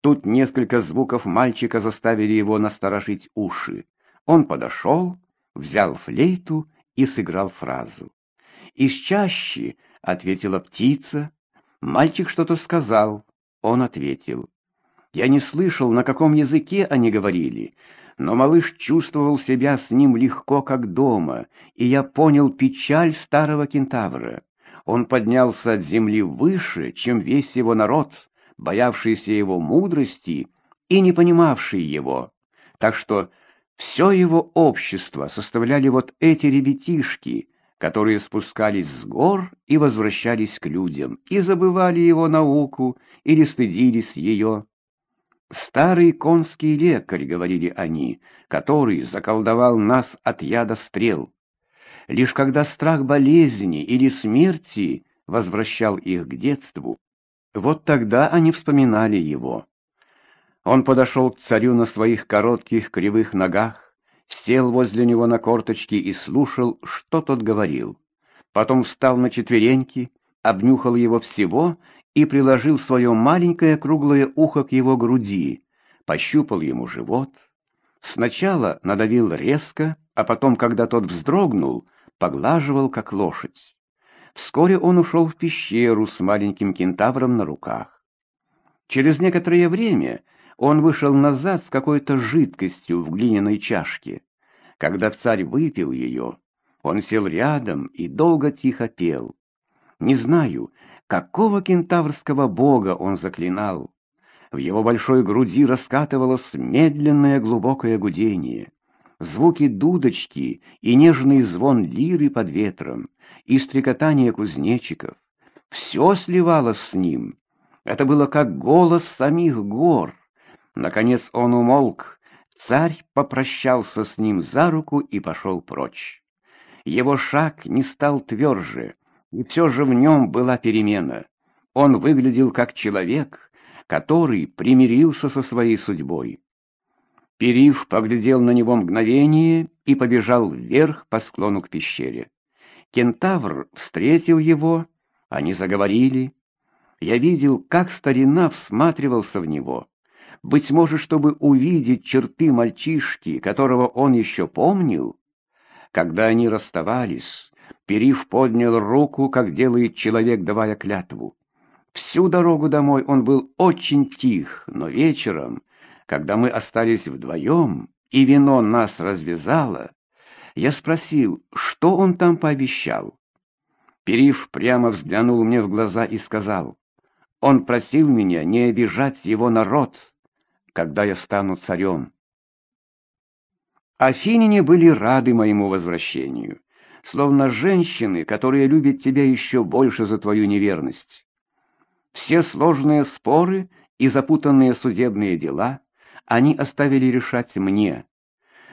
Тут несколько звуков мальчика заставили его насторожить уши. Он подошел, взял флейту и сыграл фразу. «Из чащи», — ответила птица. Мальчик что-то сказал. Он ответил. Я не слышал, на каком языке они говорили, но малыш чувствовал себя с ним легко, как дома, и я понял печаль старого кентавра. Он поднялся от земли выше, чем весь его народ, боявшийся его мудрости и не понимавший его. Так что все его общество составляли вот эти ребятишки, которые спускались с гор и возвращались к людям, и забывали его науку или стыдились ее. «Старый конский лекарь», — говорили они, — «который заколдовал нас от яда стрел». Лишь когда страх болезни или смерти возвращал их к детству, вот тогда они вспоминали его. Он подошел к царю на своих коротких кривых ногах, сел возле него на корточки и слушал, что тот говорил. Потом встал на четвереньки, обнюхал его всего и приложил свое маленькое круглое ухо к его груди, пощупал ему живот. Сначала надавил резко, а потом, когда тот вздрогнул, поглаживал, как лошадь. Вскоре он ушел в пещеру с маленьким кентавром на руках. Через некоторое время он вышел назад с какой-то жидкостью в глиняной чашке. Когда царь выпил ее, он сел рядом и долго тихо пел. Не знаю, Какого кентаврского бога он заклинал? В его большой груди раскатывалось медленное глубокое гудение. Звуки дудочки и нежный звон лиры под ветром, и стрекотание кузнечиков. Все сливалось с ним. Это было как голос самих гор. Наконец он умолк. Царь попрощался с ним за руку и пошел прочь. Его шаг не стал тверже, и все же в нем была перемена. Он выглядел как человек, который примирился со своей судьбой. Перив поглядел на него мгновение и побежал вверх по склону к пещере. Кентавр встретил его, они заговорили. Я видел, как старина всматривался в него. Быть может, чтобы увидеть черты мальчишки, которого он еще помнил. Когда они расставались, Перив поднял руку, как делает человек, давая клятву. Всю дорогу домой он был очень тих, но вечером, когда мы остались вдвоем, и вино нас развязало, я спросил, что он там пообещал. Перив прямо взглянул мне в глаза и сказал, он просил меня не обижать его народ, когда я стану царем. Афиняне были рады моему возвращению словно женщины, которые любят тебя еще больше за твою неверность. Все сложные споры и запутанные судебные дела они оставили решать мне.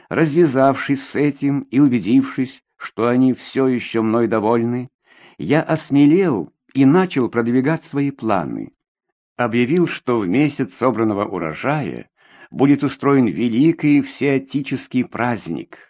Развязавшись с этим и убедившись, что они все еще мной довольны, я осмелел и начал продвигать свои планы. Объявил, что в месяц собранного урожая будет устроен великий всеотический праздник —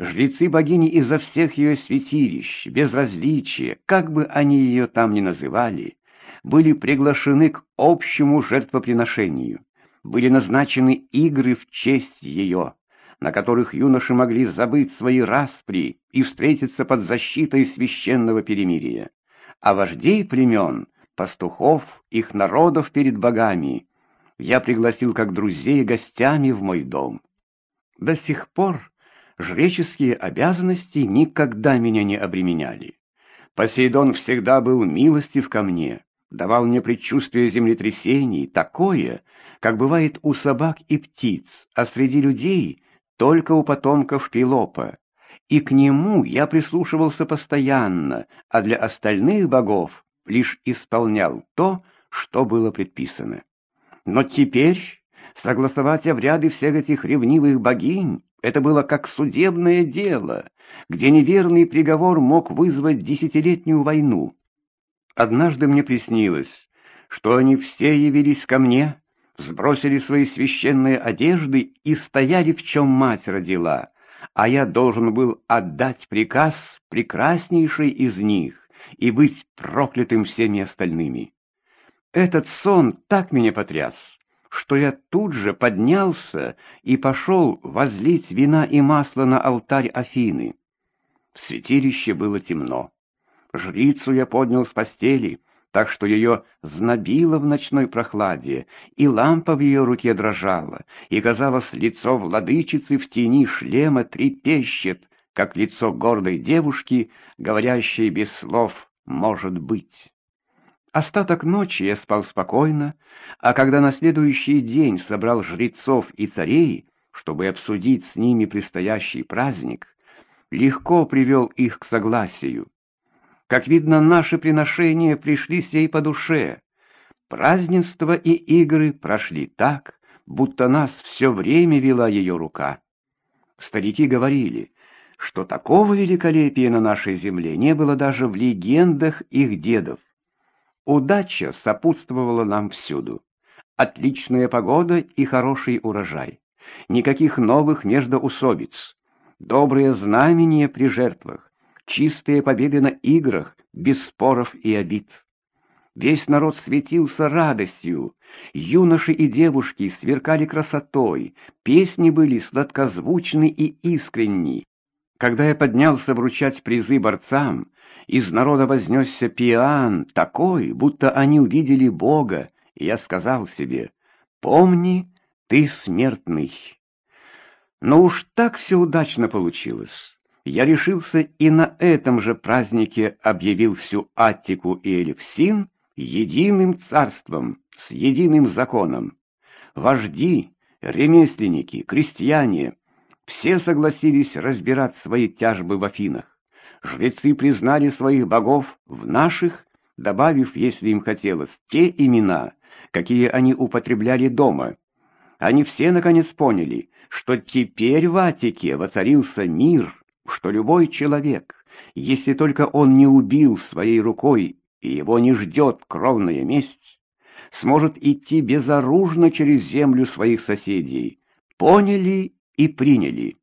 Жрецы богини изо всех ее святилищ, без различия, как бы они ее там ни называли, были приглашены к общему жертвоприношению. Были назначены игры в честь ее, на которых юноши могли забыть свои распри и встретиться под защитой священного перемирия. А вождей племен, пастухов, их народов перед богами я пригласил как друзей гостями в мой дом. До сих пор жреческие обязанности никогда меня не обременяли. Посейдон всегда был милостив ко мне, давал мне предчувствие землетрясений, такое, как бывает у собак и птиц, а среди людей только у потомков Пилопа. И к нему я прислушивался постоянно, а для остальных богов лишь исполнял то, что было предписано. Но теперь согласовать обряды всех этих ревнивых богинь это было как судебное дело, где неверный приговор мог вызвать десятилетнюю войну. Однажды мне приснилось, что они все явились ко мне, сбросили свои священные одежды и стояли, в чем мать родила, а я должен был отдать приказ прекраснейшей из них и быть проклятым всеми остальными. Этот сон так меня потряс, что я тут же поднялся и пошел возлить вина и масла на алтарь Афины. В святилище было темно. Жрицу я поднял с постели, так что ее знобило в ночной прохладе, и лампа в ее руке дрожала, и, казалось, лицо владычицы в тени шлема трепещет, как лицо гордой девушки, говорящей без слов «может быть». Остаток ночи я спал спокойно, а когда на следующий день собрал жрецов и царей, чтобы обсудить с ними предстоящий праздник, легко привел их к согласию. Как видно, наши приношения пришли сей по душе. Празднества и игры прошли так, будто нас все время вела ее рука. Старики говорили, что такого великолепия на нашей земле не было даже в легендах их дедов. Удача сопутствовала нам всюду. Отличная погода и хороший урожай. Никаких новых междоусобиц. Добрые знамения при жертвах чистые победы на играх, без споров и обид. Весь народ светился радостью, юноши и девушки сверкали красотой, песни были сладкозвучны и искренни. Когда я поднялся вручать призы борцам, из народа вознесся пиан, такой, будто они увидели Бога, и я сказал себе, «Помни, ты смертный». Но уж так все удачно получилось я решился и на этом же празднике объявил всю Аттику и Элевсин единым царством с единым законом. Вожди, ремесленники, крестьяне — все согласились разбирать свои тяжбы в Афинах. Жрецы признали своих богов в наших, добавив, если им хотелось, те имена, какие они употребляли дома. Они все наконец поняли, что теперь в Аттике воцарился мир — что любой человек, если только он не убил своей рукой и его не ждет кровная месть, сможет идти безоружно через землю своих соседей. Поняли и приняли.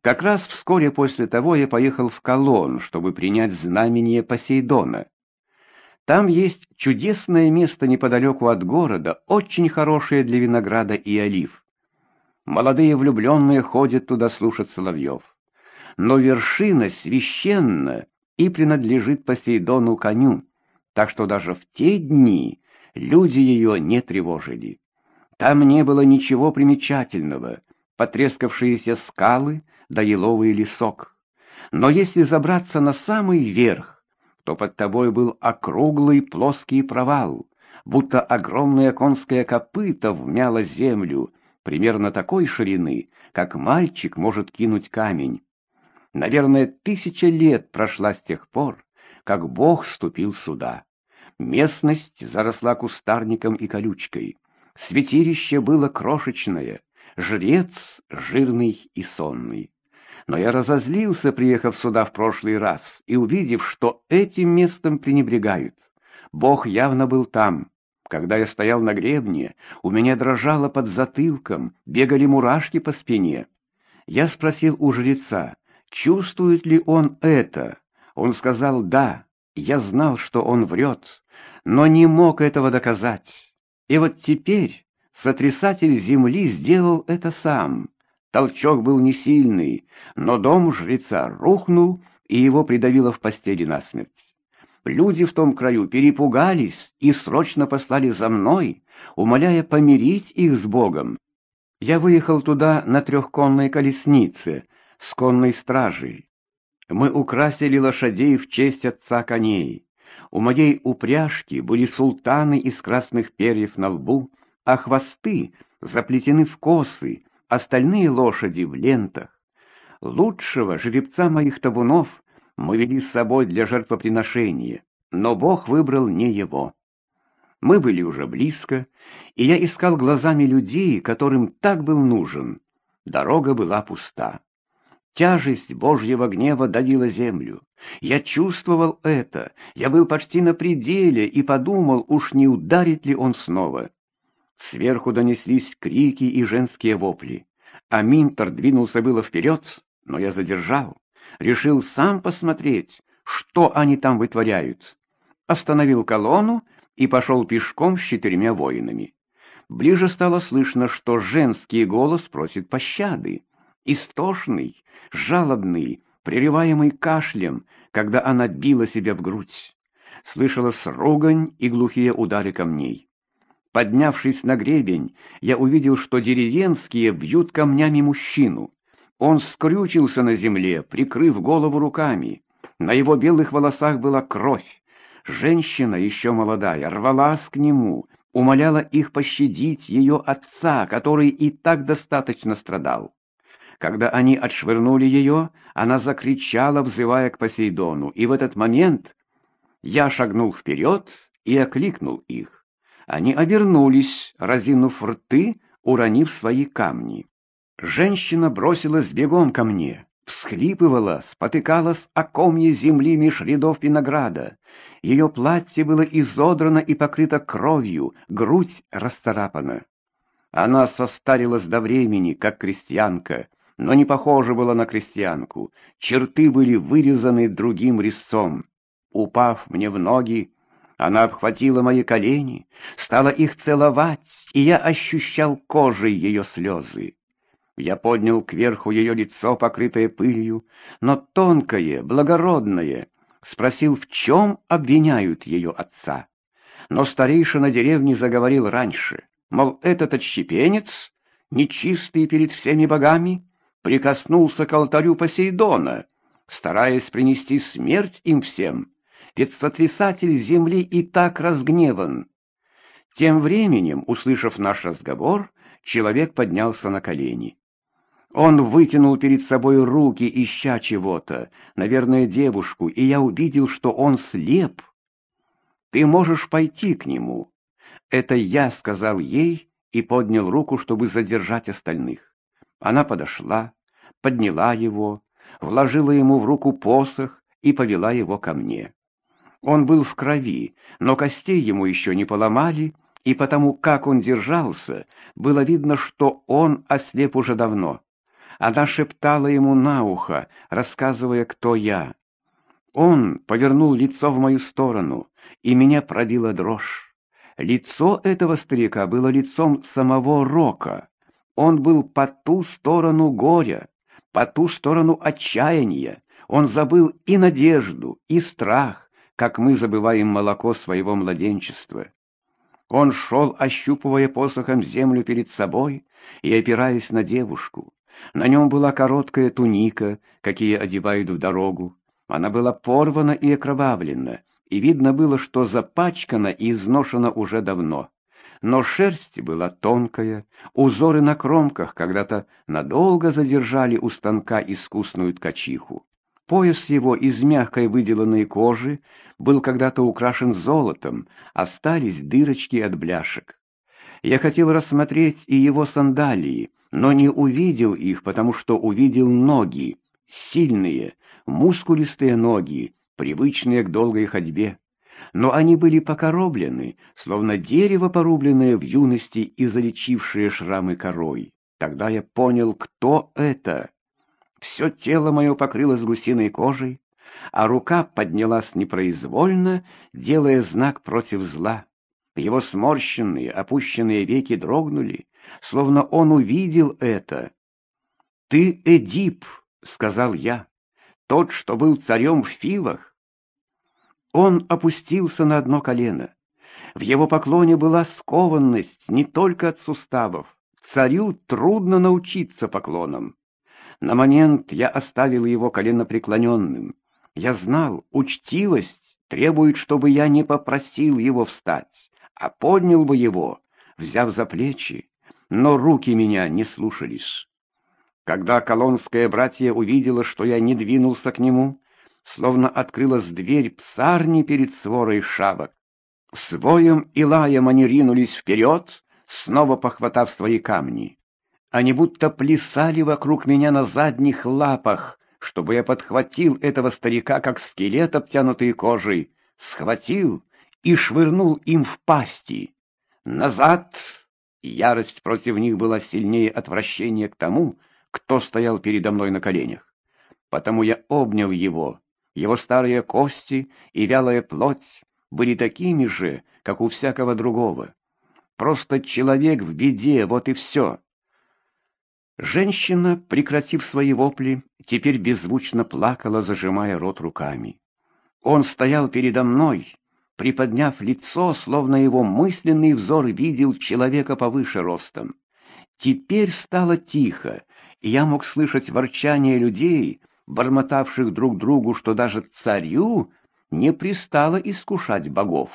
Как раз вскоре после того я поехал в Колон, чтобы принять знамение Посейдона. Там есть чудесное место неподалеку от города, очень хорошее для винограда и олив. Молодые влюбленные ходят туда слушать соловьев но вершина священна и принадлежит Посейдону коню, так что даже в те дни люди ее не тревожили. Там не было ничего примечательного, потрескавшиеся скалы да еловый лесок. Но если забраться на самый верх, то под тобой был округлый плоский провал, будто огромное конское копыто вмяло землю, примерно такой ширины, как мальчик может кинуть камень. Наверное, тысяча лет прошла с тех пор, как Бог ступил сюда. Местность заросла кустарником и колючкой. Святилище было крошечное, жрец жирный и сонный. Но я разозлился, приехав сюда в прошлый раз, и увидев, что этим местом пренебрегают. Бог явно был там. Когда я стоял на гребне, у меня дрожало под затылком, бегали мурашки по спине. Я спросил у жреца, Чувствует ли он это? Он сказал «да». Я знал, что он врет, но не мог этого доказать. И вот теперь сотрясатель земли сделал это сам. Толчок был не сильный, но дом жреца рухнул, и его придавило в постели насмерть. Люди в том краю перепугались и срочно послали за мной, умоляя помирить их с Богом. Я выехал туда на трехконной колеснице, с конной стражей. Мы украсили лошадей в честь отца коней. У моей упряжки были султаны из красных перьев на лбу, а хвосты заплетены в косы, остальные лошади в лентах. Лучшего жеребца моих табунов мы вели с собой для жертвоприношения, но Бог выбрал не его. Мы были уже близко, и я искал глазами людей, которым так был нужен. Дорога была пуста. Тяжесть Божьего гнева давила землю. Я чувствовал это, я был почти на пределе и подумал, уж не ударит ли он снова. Сверху донеслись крики и женские вопли. А Минтер двинулся было вперед, но я задержал. Решил сам посмотреть, что они там вытворяют. Остановил колонну и пошел пешком с четырьмя воинами. Ближе стало слышно, что женский голос просит пощады. Истошный, жалобный, прерываемый кашлем, когда она била себя в грудь. Слышалась ругань и глухие удары камней. Поднявшись на гребень, я увидел, что деревенские бьют камнями мужчину. Он скрючился на земле, прикрыв голову руками. На его белых волосах была кровь. Женщина, еще молодая, рвалась к нему, умоляла их пощадить ее отца, который и так достаточно страдал. Когда они отшвырнули ее, она закричала, взывая к Посейдону, и в этот момент я шагнул вперед и окликнул их. Они обернулись, разинув рты, уронив свои камни. Женщина бросилась бегом ко мне, всхлипывала, спотыкалась о комье земли меж рядов винограда. Ее платье было изодрано и покрыто кровью, грудь расцарапана. Она состарилась до времени, как крестьянка, но не похожа была на крестьянку. Черты были вырезаны другим резцом. Упав мне в ноги, она обхватила мои колени, стала их целовать, и я ощущал кожей ее слезы. Я поднял кверху ее лицо, покрытое пылью, но тонкое, благородное, спросил, в чем обвиняют ее отца. Но старейшина деревни заговорил раньше, мол, этот отщепенец, нечистый перед всеми богами, прикоснулся к алтарю Посейдона, стараясь принести смерть им всем, ведь земли и так разгневан. Тем временем, услышав наш разговор, человек поднялся на колени. Он вытянул перед собой руки, ища чего-то, наверное, девушку, и я увидел, что он слеп. «Ты можешь пойти к нему». Это я сказал ей и поднял руку, чтобы задержать остальных. Она подошла, подняла его, вложила ему в руку посох и повела его ко мне. Он был в крови, но костей ему еще не поломали, и потому, как он держался, было видно, что он ослеп уже давно. Она шептала ему на ухо, рассказывая, кто я. Он повернул лицо в мою сторону, и меня пробила дрожь. Лицо этого старика было лицом самого Рока. Он был по ту сторону горя, по ту сторону отчаяния. Он забыл и надежду, и страх, как мы забываем молоко своего младенчества. Он шел, ощупывая посохом землю перед собой и опираясь на девушку. На нем была короткая туника, какие одевают в дорогу. Она была порвана и окровавлена, и видно было, что запачкана и изношена уже давно. Но шерсть была тонкая, узоры на кромках когда-то надолго задержали у станка искусную ткачиху. Пояс его из мягкой выделанной кожи был когда-то украшен золотом, остались дырочки от бляшек. Я хотел рассмотреть и его сандалии, но не увидел их, потому что увидел ноги, сильные, мускулистые ноги, привычные к долгой ходьбе. Но они были покороблены, словно дерево, порубленное в юности и залечившее шрамы корой. Тогда я понял, кто это. Все тело мое покрылось гусиной кожей, а рука поднялась непроизвольно, делая знак против зла. Его сморщенные, опущенные веки дрогнули, словно он увидел это. «Ты Эдип», — сказал я, — «тот, что был царем в Фивах». Он опустился на одно колено. В его поклоне была скованность не только от суставов. Царю трудно научиться поклонам. На момент я оставил его колено преклоненным. Я знал, учтивость требует, чтобы я не попросил его встать, а поднял бы его, взяв за плечи, но руки меня не слушались. Когда колонское братья увидело, что я не двинулся к нему, словно открылась дверь псарни перед сворой шабок. С воем и лаем они ринулись вперед, снова похватав свои камни. Они будто плясали вокруг меня на задних лапах, чтобы я подхватил этого старика, как скелет, обтянутый кожей, схватил и швырнул им в пасти. «Назад!» Ярость против них была сильнее отвращения к тому, кто стоял передо мной на коленях. Потому я обнял его. Его старые кости и вялая плоть были такими же, как у всякого другого. просто человек в беде, вот и все. Женщина, прекратив свои вопли, теперь беззвучно плакала, зажимая рот руками. Он стоял передо мной, приподняв лицо, словно его мысленный взор видел человека повыше ростом. Теперь стало тихо, и я мог слышать ворчание людей, бормотавших друг другу, что даже царю не пристало искушать богов.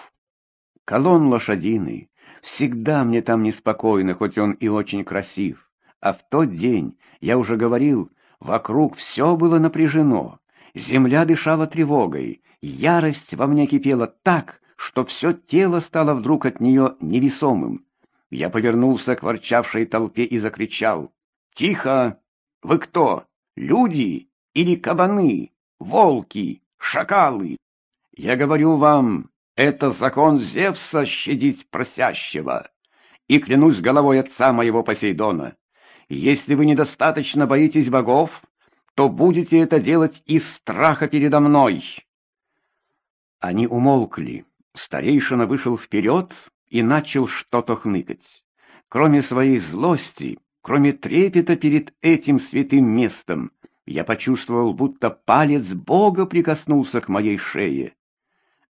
Колон лошадиный, всегда мне там неспокойно, хоть он и очень красив. А в тот день, я уже говорил, вокруг все было напряжено, земля дышала тревогой, ярость во мне кипела так, что все тело стало вдруг от нее невесомым. Я повернулся к ворчавшей толпе и закричал. «Тихо! Вы кто? Люди или кабаны? Волки? Шакалы? Я говорю вам, это закон Зевса щадить просящего. И клянусь головой отца моего Посейдона, если вы недостаточно боитесь богов, то будете это делать из страха передо мной». Они умолкли. Старейшина вышел вперед и начал что-то хныкать. Кроме своей злости, кроме трепета перед этим святым местом, я почувствовал, будто палец Бога прикоснулся к моей шее.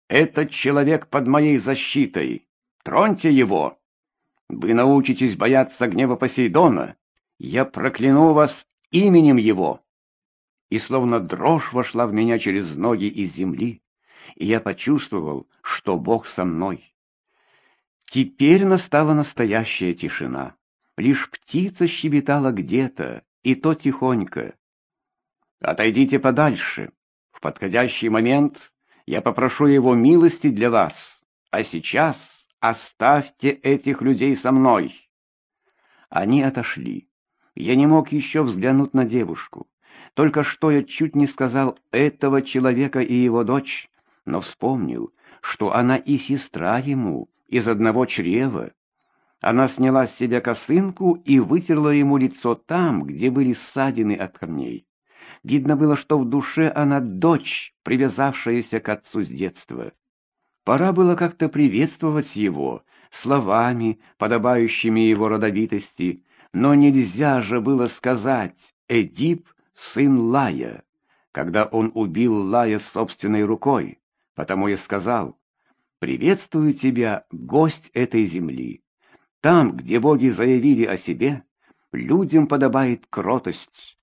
«Этот человек под моей защитой. Троньте его. Вы научитесь бояться гнева Посейдона. Я прокляну вас именем его». И словно дрожь вошла в меня через ноги из земли, и я почувствовал, что Бог со мной. Теперь настала настоящая тишина. Лишь птица щебетала где-то, и то тихонько. «Отойдите подальше. В подходящий момент я попрошу его милости для вас. А сейчас оставьте этих людей со мной». Они отошли. Я не мог еще взглянуть на девушку. Только что я чуть не сказал этого человека и его дочь, но вспомнил, что она и сестра ему, из одного чрева. Она сняла с себя косынку и вытерла ему лицо там, где были ссадины от камней. Видно было, что в душе она дочь, привязавшаяся к отцу с детства. Пора было как-то приветствовать его, словами, подобающими его родовитости, но нельзя же было сказать «Эдип — сын Лая», когда он убил Лая собственной рукой, потому я сказал «Приветствую тебя, гость этой земли. Там, где боги заявили о себе, людям подобает кротость,